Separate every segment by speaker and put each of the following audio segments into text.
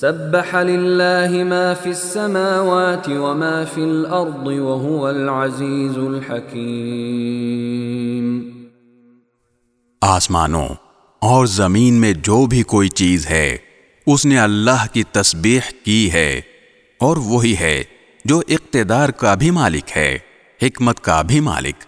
Speaker 1: سبح للہ ما فی السماوات وما فی الارض وهو العزیز الحکیم
Speaker 2: آسمانوں اور زمین میں جو بھی کوئی چیز ہے اس نے اللہ کی تسبیح کی ہے اور وہی ہے جو اقتدار کا بھی مالک ہے حکمت کا بھی مالک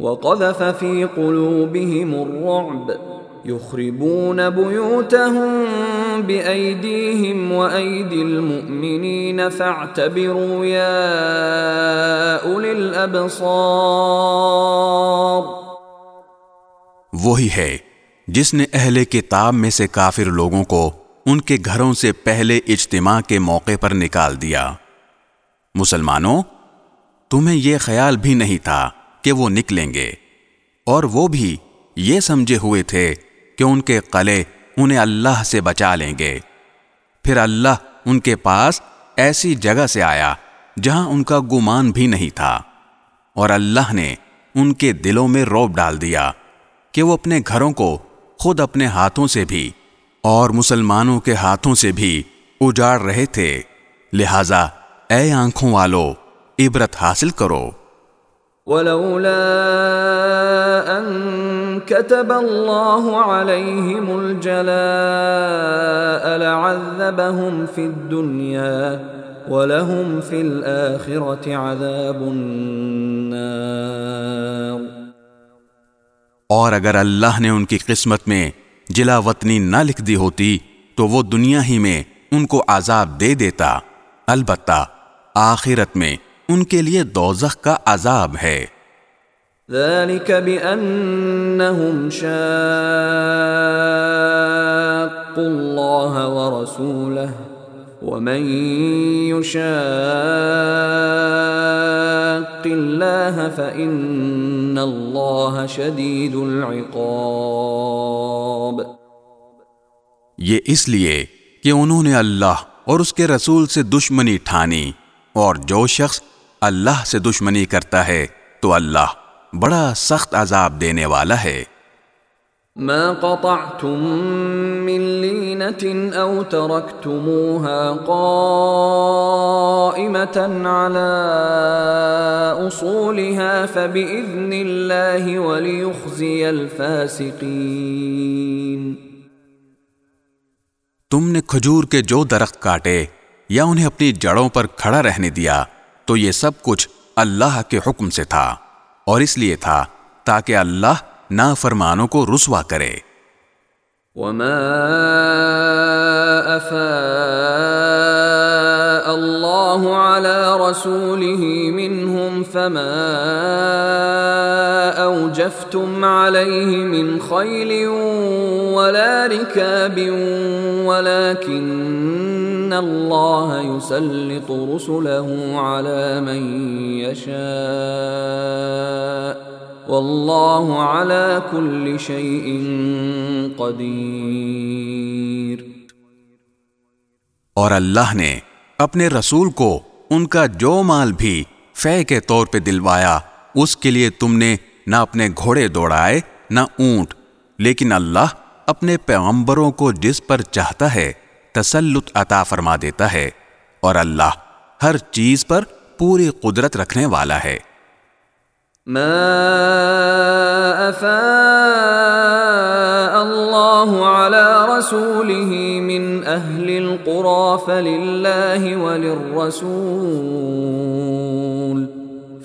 Speaker 1: وقذف في قلوبهم الرعب يخربون بيوتهم بأيديهم وأيدي المؤمنين فاعتبروا يا أولي الأبصار
Speaker 2: وہی ہے جس نے اہل کتاب میں سے کافر لوگوں کو ان کے گھروں سے پہلے اجتماع کے موقع پر نکال دیا مسلمانوں تمہیں یہ خیال بھی نہیں تھا کہ وہ نکلیں گے اور وہ بھی یہ سمجھے ہوئے تھے کہ ان کے قلعے انہیں اللہ سے بچا لیں گے پھر اللہ ان کے پاس ایسی جگہ سے آیا جہاں ان کا گمان بھی نہیں تھا اور اللہ نے ان کے دلوں میں روب ڈال دیا کہ وہ اپنے گھروں کو خود اپنے ہاتھوں سے بھی اور مسلمانوں کے ہاتھوں سے بھی اجاڑ رہے تھے لہذا اے آنکھوں والو عبرت حاصل کرو
Speaker 1: ولولا ان كتب الله عليهم الجلاء لعذبهم في الدنيا ولهم في الاخره عذاب النار
Speaker 2: اور اگر اللہ نے ان کی قسمت میں جلا وطنی نہ لکھ دی ہوتی تو وہ دنیا ہی میں ان کو عذاب دے دیتا البتہ آخرت میں ان کے لیے دوزخ کا عذاب ہے
Speaker 1: شاقوا الله ورسوله ومن يشاق الله فإن الله شديد العقاب
Speaker 2: یہ اس لیے کہ انہوں نے اللہ اور اس کے رسول سے دشمنی ٹھانی اور جو شخص اللہ سے دشمنی کرتا ہے تو اللہ بڑا سخت عذاب دینے والا ہے
Speaker 1: ما قطعتم من قائمة على أصولها فبإذن الله وليخزي الفاسقين
Speaker 2: تم نے کھجور کے جو درخت کاٹے یا انہیں اپنی جڑوں پر کھڑا رہنے دیا تو یہ سب کچھ اللہ کے حکم سے تھا اور اس لیے تھا تاکہ اللہ نا فرمانوں کو رسوا کرے وما
Speaker 1: اللہ ولكن اللہ
Speaker 2: اور اللہ نے اپنے رسول کو ان کا جو مال بھی فے کے طور پہ دلوایا اس کے لیے تم نے نہ اپنے گھوڑے دوڑائے نہ اونٹ لیکن اللہ اپنے پیغمبروں کو جس پر چاہتا ہے تسلط عطا فرما دیتا ہے اور اللہ ہر چیز پر پوری قدرت رکھنے والا ہے
Speaker 1: ما افاء رسوله من القرى وللرسول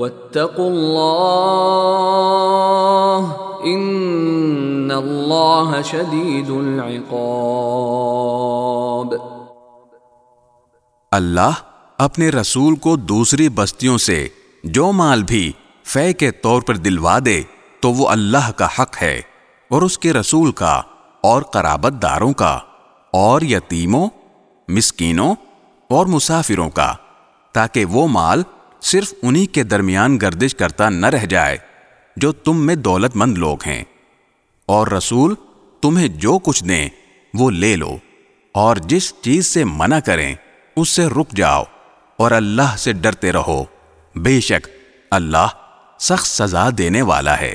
Speaker 1: واتقوا العقاب
Speaker 2: اللہ اپنے رسول کو دوسری بستیوں سے جو مال بھی فے کے طور پر دلوا دے تو وہ اللہ کا حق ہے اور اس کے رسول کا اور قرابت داروں کا اور یتیموں مسکینوں اور مسافروں کا تاکہ وہ مال صرف انہی کے درمیان گردش کرتا نہ رہ جائے جو تم میں دولت مند لوگ ہیں اور رسول تمہیں جو کچھ دیں وہ لے لو اور جس چیز سے منع کریں اس سے رک جاؤ اور اللہ سے ڈرتے رہو بے شک اللہ سخت سزا دینے والا ہے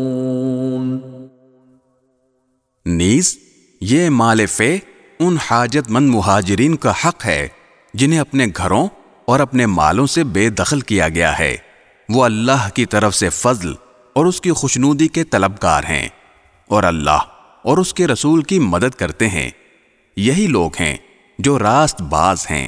Speaker 2: نیز یہ مالفے ان حاجت مند مہاجرین کا حق ہے جنہیں اپنے گھروں اور اپنے مالوں سے بے دخل کیا گیا ہے وہ اللہ کی طرف سے فضل اور اس کی خوشنودی کے طلبگار ہیں اور اللہ اور اس کے رسول کی مدد کرتے ہیں یہی لوگ ہیں جو راست باز ہیں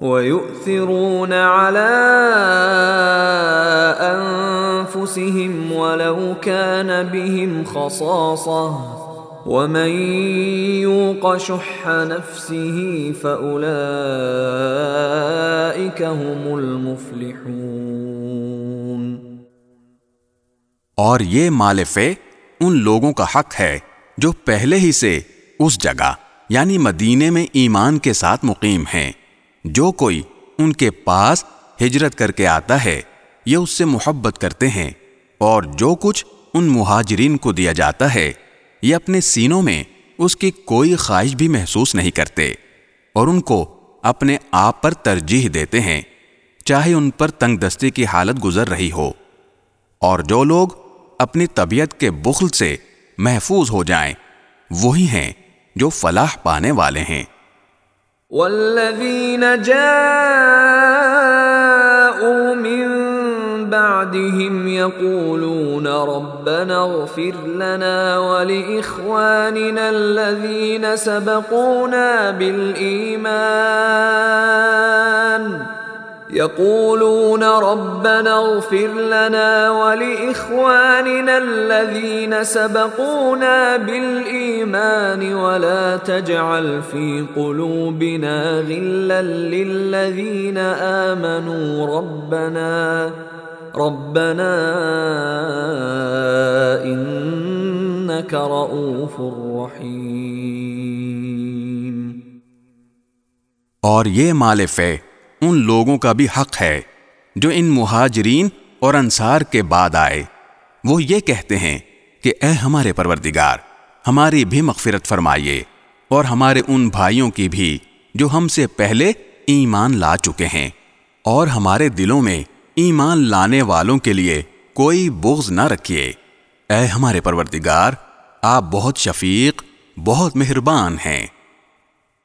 Speaker 1: ويؤثرون على أنفسهم ولو كان بهم خصاصة ومن يوق شح نفسه فأولئك هم المفلحون
Speaker 2: اور یہ مالفے ان لوگوں کا حق ہے جو پہلے ہی سے اس جگہ یعنی مدینے میں ایمان کے ساتھ مقیم ہیں جو کوئی ان کے پاس ہجرت کر کے آتا ہے یہ اس سے محبت کرتے ہیں اور جو کچھ ان مہاجرین کو دیا جاتا ہے یہ اپنے سینوں میں اس کی کوئی خواہش بھی محسوس نہیں کرتے اور ان کو اپنے آپ پر ترجیح دیتے ہیں چاہے ان پر تنگ دستی کی حالت گزر رہی ہو اور جو لوگ اپنی طبیعت کے بخل سے محفوظ ہو جائیں وہی ہیں جو فلاح پانے والے ہیں
Speaker 1: ولوین جی من بعدهم يقولون ربنا اغفر لنا ولإخواننا الذين سبقونا بالإيمان يقولون ربنا اغفر لنا ولإخواننا الذين سبقونا بالإيمان ولا تجعل في قلوبنا غلا للذين آمنوا ربنا ربنا إنك رؤوف رحيم
Speaker 2: اور یہ مال فیح ان لوگوں کا بھی حق ہے جو ان مہاجرین اور انصار کے بعد آئے وہ یہ کہتے ہیں کہ اے ہمارے پروردگار ہماری بھی مغفرت فرمائیے اور ہمارے ان بھائیوں کی بھی جو ہم سے پہلے ایمان لا چکے ہیں اور ہمارے دلوں میں ایمان لانے والوں کے لیے کوئی بغض نہ رکھیے اے ہمارے پروردگار آپ بہت شفیق بہت مہربان ہیں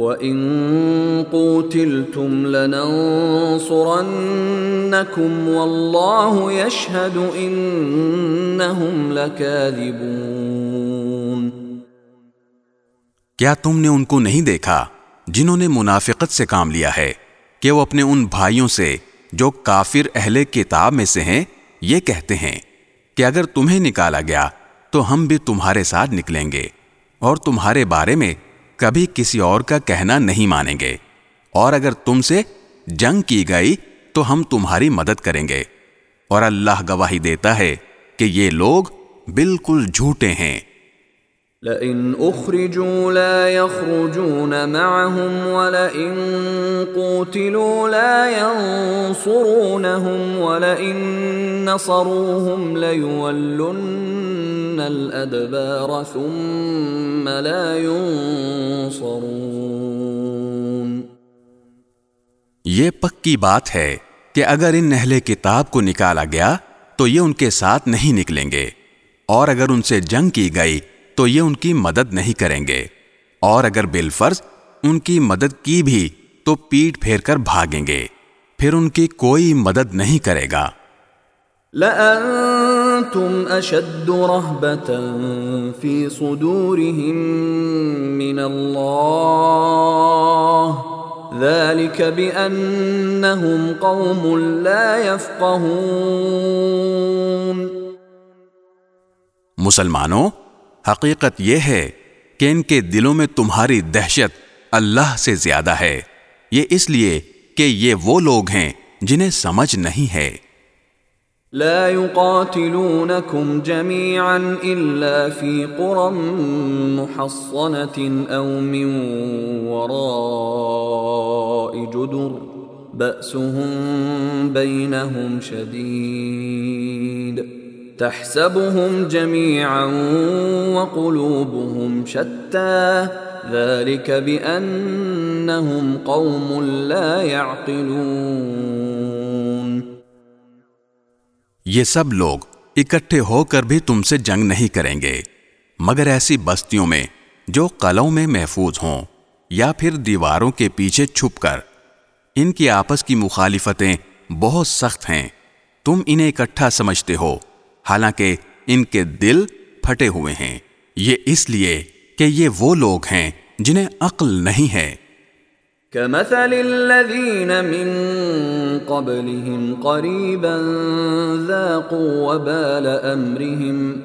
Speaker 1: کیا تم
Speaker 2: نے ان کو نہیں دیکھا جنہوں نے منافقت سے کام لیا ہے کہ وہ اپنے ان بھائیوں سے جو کافر اہل کتاب میں سے ہیں یہ کہتے ہیں کہ اگر تمہیں نکالا گیا تو ہم بھی تمہارے ساتھ نکلیں گے اور تمہارے بارے میں کبھی کسی اور کا کہنا نہیں مانیں گے اور اگر تم سے جنگ کی گئی تو ہم تمہاری مدد کریں گے اور اللہ گواہی دیتا ہے کہ یہ لوگ بالکل جھوٹے ہیں
Speaker 1: لئن اخرجوا لا يخرجون معهم ولئن قوتلوا لا ينصرونهم ولئن نصروهم ليولن الادبار ثم لا ينصرون
Speaker 2: یہ پکی بات ہے کہ اگر ان نہل کتاب کو نکالا گیا تو یہ ان کے ساتھ نہیں نکلیں گے اور اگر ان سے جنگ کی گئی تو یہ ان کی مدد نہیں کریں گے اور اگر بالفرض ان کی مدد کی بھی تو پیٹ پھیر کر بھاگیں گے پھر ان کی کوئی مدد نہیں کرے گا
Speaker 1: لَأَنتُمْ أَشَدُّ رَحْبَةً فِي صُدُورِهِمْ مِنَ اللَّهِ ذَلِكَ بِأَنَّهُمْ قَوْمٌ لَا يَفْقَهُونَ
Speaker 2: مسلمانوں حقیقت یہ ہے کہ ان کے دلوں میں تمہاری دہشت اللہ سے زیادہ ہے یہ اس لیے کہ یہ وہ لوگ ہیں جنہیں سمجھ نہیں ہے
Speaker 1: لا يقاتلونكم جميعا الا في قرى محصنه او من وراء جدر بأسهم بينهم شديد تحسبهم جميعا وقلوبهم شتى ذلك بأنهم قوم لا
Speaker 2: يعقلون یہ سب لوگ اکٹھے ہو کر بھی تم سے جنگ نہیں کریں گے مگر ایسی بستیوں میں جو قلعوں میں محفوظ ہوں یا پھر دیواروں کے پیچھے چھپ کر ان کی آپس کی مخالفتیں بہت سخت ہیں تم انہیں اکٹھا سمجھتے ہو حالانکہ ان کے دل پھٹے ہوئے ہیں یہ اس لیے کہ یہ وہ لوگ ہیں جنہیں عقل نہیں ہے
Speaker 1: كمثل الذين من قبلهم قريبا ذاقوا وبال أمرهم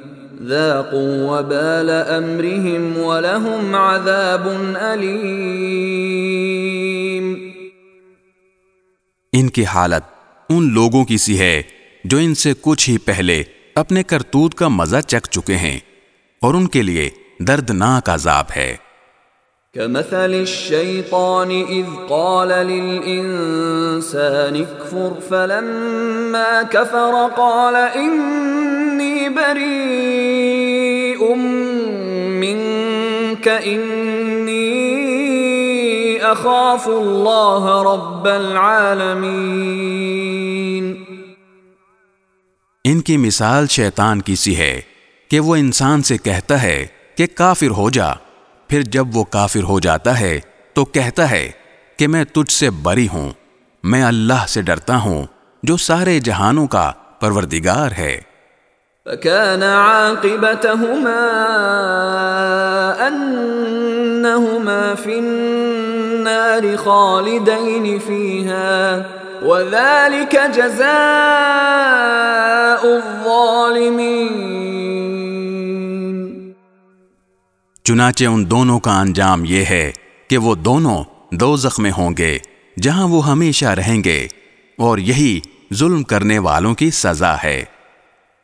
Speaker 1: ذاقوا وبال أمرهم ولهم عذاب أليم
Speaker 2: ان کی حالت ان لوگوں کی سی ہے جو ان سے کچھ ہی پہلے اپنے کرتوت کا مزہ چیک چکے ہیں اور ان کے لیے دردناک عذاب ہے
Speaker 1: درد ناک آزاب ہے خاف اللہ رب عالمی
Speaker 2: ان کی مثال شیطان کی سی ہے کہ وہ انسان سے کہتا ہے کہ کافر ہو جا پھر جب وہ کافر ہو جاتا ہے تو کہتا ہے کہ میں تجھ سے بری ہوں میں اللہ سے ڈرتا ہوں جو سارے جہانوں کا پروردگار ہے
Speaker 1: الظَّالِمِينَ
Speaker 2: چنانچہ ان دونوں کا انجام یہ ہے کہ وہ دونوں دو زخمے ہوں گے جہاں وہ ہمیشہ رہیں گے اور یہی ظلم کرنے والوں کی سزا ہے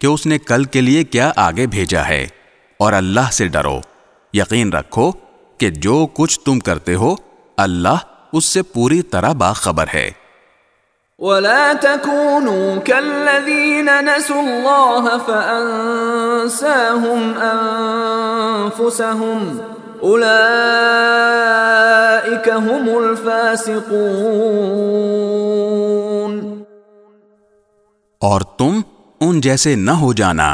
Speaker 2: کہ اس نے کل کے لیے کیا آگے بھیجا ہے اور اللہ سے ڈرو یقین رکھو کہ جو کچھ تم کرتے ہو اللہ اس سے پوری طرح باخبر ہے
Speaker 1: ولا تكونوا كالذين نسوا الله فانساهم انفسهم اولئك هم الفاسقون
Speaker 2: اور تم ان جیسے نہ ہو جانا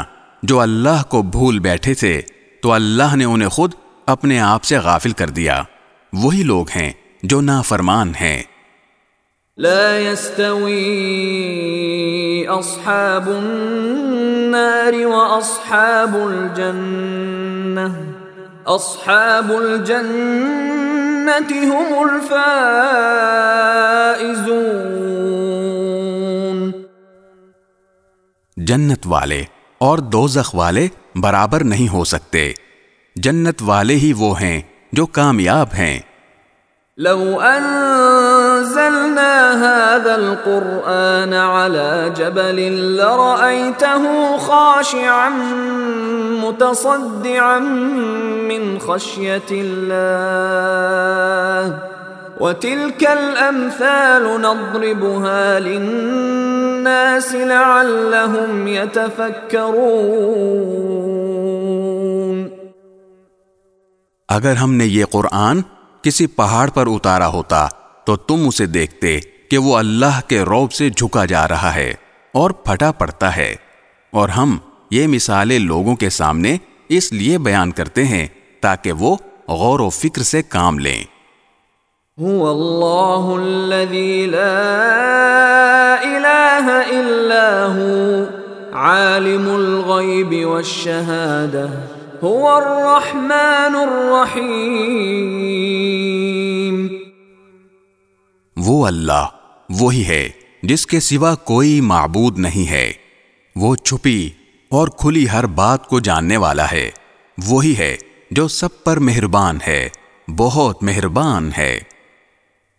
Speaker 2: جو اللہ کو بھول بیٹھے تھے تو اللہ نے انہیں خود اپنے آپ سے غافل کر دیا وہی لوگ ہیں جو نافرمان ہیں
Speaker 1: لا يستوي اصحاب النار واصحاب الجنه اصحاب الجنه هم الفائزون
Speaker 2: جنت والے اور دوزخ والے برابر نہیں ہو سکتے جنت والے ہی وہ ہیں جو کامیاب ہیں
Speaker 1: لو انزلنا هذا القرآن على جبل لرأيته خاشعا متصدعا من خشية الله وتلك الأمثال نضربها للناس لعلهم يتفكرون
Speaker 2: اگر ہم نے یہ قرآن کسی پہاڑ پر اتارا ہوتا تو تم اسے دیکھتے کہ وہ اللہ کے روب سے جھکا جا رہا ہے اور پھٹا پڑتا ہے اور ہم یہ مثالیں لوگوں کے سامنے اس لیے بیان کرتے ہیں تاکہ وہ غور و فکر سے کام لیں
Speaker 1: هو الله الذي لا إله إلا هو عالم الغيب والشهادة هو الرحمن الرحيم
Speaker 2: وہ اللہ وہی ہے جس کے سوا کوئی معبود نہیں ہے وہ چھپی اور کھلی ہر بات کو جاننے والا ہے وہی ہے جو سب پر مہربان ہے بہت مہربان ہے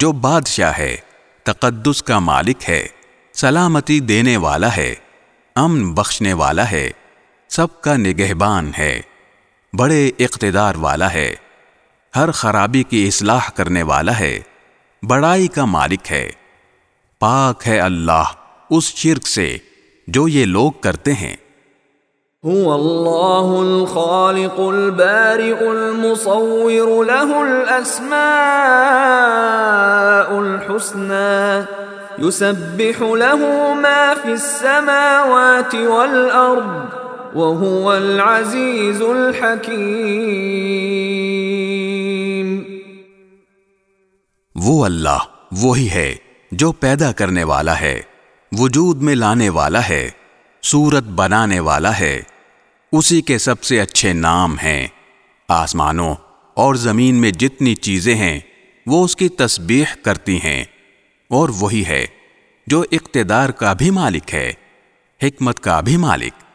Speaker 2: جو بادشاہ ہے تقدس کا مالک ہے سلامتی دینے والا ہے امن بخشنے والا ہے سب کا نگہبان ہے بڑے اقتدار والا ہے ہر خرابی کی اصلاح کرنے والا ہے بڑائی کا مالک ہے پاک ہے اللہ اس شرک سے جو یہ لوگ کرتے ہیں
Speaker 1: ہوں اللہ الخالق البارئ المصور له الاسماء الحسنى يسبح له ما في السماوات والارض وهو العزيز الحكيم
Speaker 2: وہ اللہ وہی ہے جو پیدا کرنے والا ہے وجود میں لانے والا ہے صورت بنانے والا ہے اسی کے سب سے اچھے نام ہیں آسمانوں اور زمین میں جتنی چیزیں ہیں وہ اس کی تسبیح کرتی ہیں اور وہی ہے جو اقتدار کا بھی مالک ہے حکمت کا بھی مالک